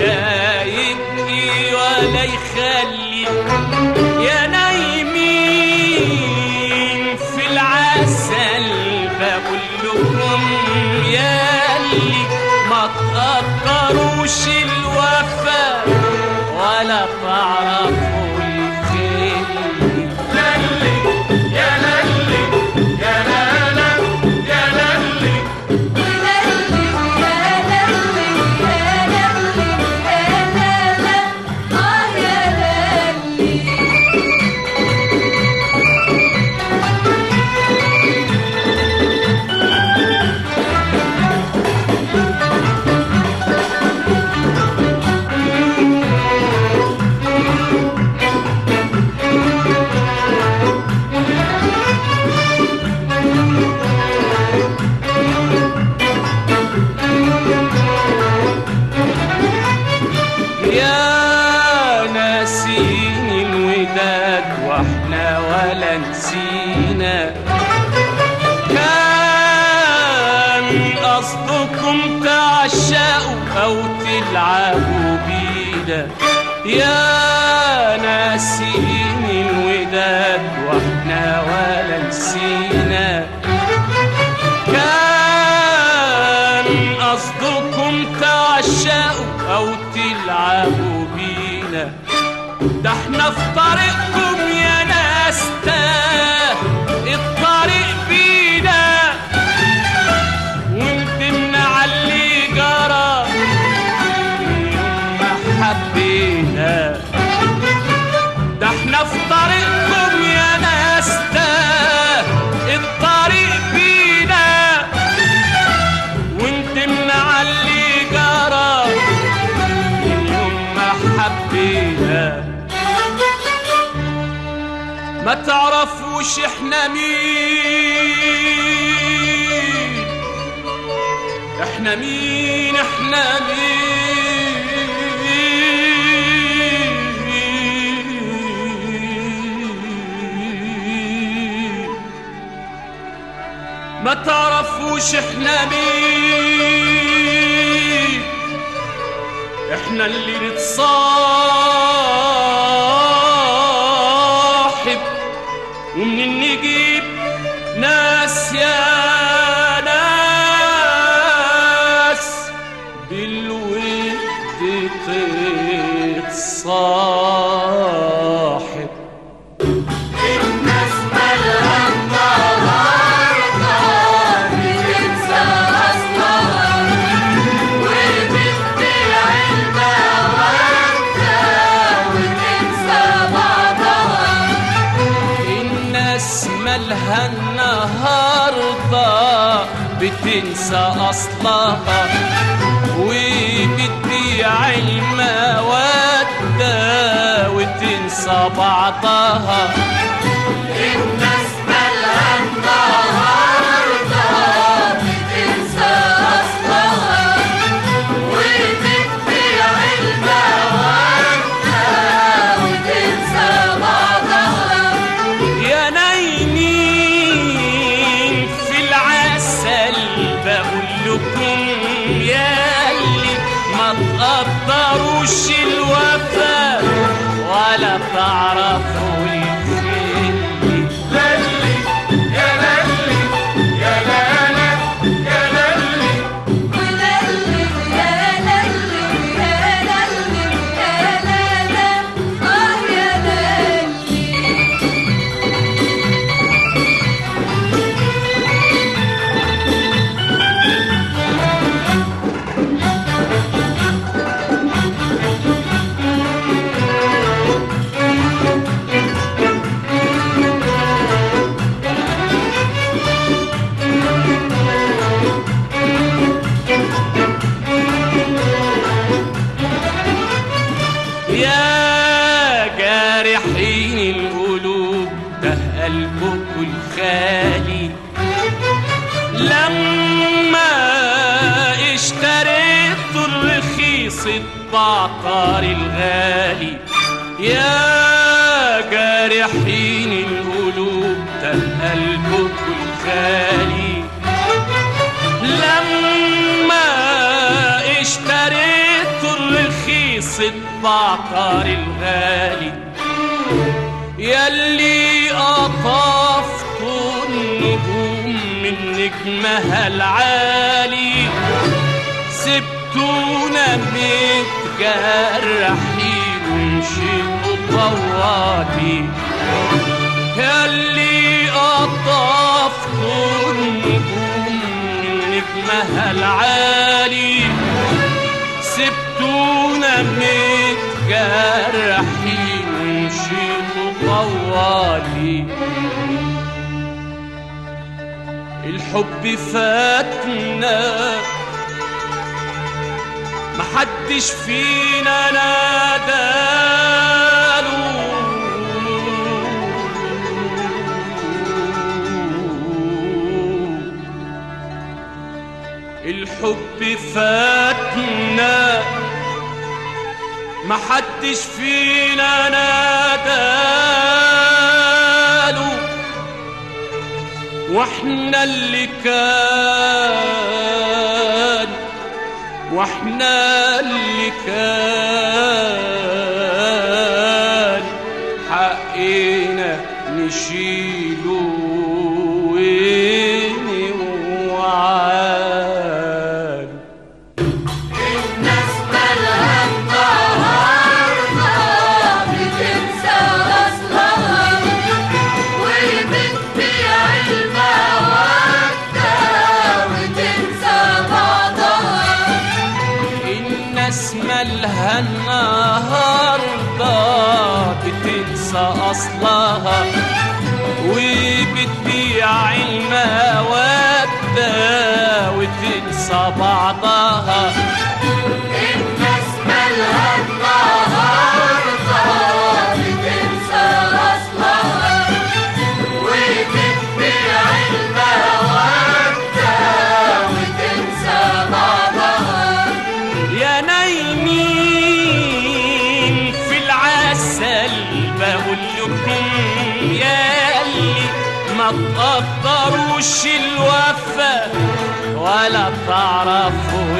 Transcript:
لا يبكي ولا يخلي. يا نايمين في العسل بقول لكم يا اللي ما تقدروش تعشقوا أو تلعبوا بينا يا ناسين الوداد وإحنا ولا نسينا. كان قصدكم تعشقوا أو تلعبوا بينا ده إحنا في طريقكم يا ناس تاه ما تعرفوش إحنا مين. إحنا مين إحنا مين؟ ما تعرفوش إحنا مين؟ إحنا اللي نتصاحب بتنسى أصلها وبتبيع المودة وتنسى بعضها. تقدروش الوفا؟ ولا تعرفوا يا جارحين القلوب ده قلبكوا الخالي. لما اشتريت الرخيص البعطار الغالي يا جارحين القلوب ده قلبكوا الخالي. لما اشتريت الرخيص البعطر الغالي يلي قطفت النجوم من نجمها العالي. سبتونا متجرحين ومشيتوا طوالي يلي قطفتوا النجوم من نجمها العالي. سبتونا متجرحين ومشيتوا طوالي. الحب فاتنا. محدش فينا ناداله الحب فاتنا. محدش فينا ناداله وإحنا اللي كان وإحنا اللي كان. حقنا نشيله. أصلها وبتبيع المودة وتنسى بعضها تقدروش الوفا ولا تعرفوا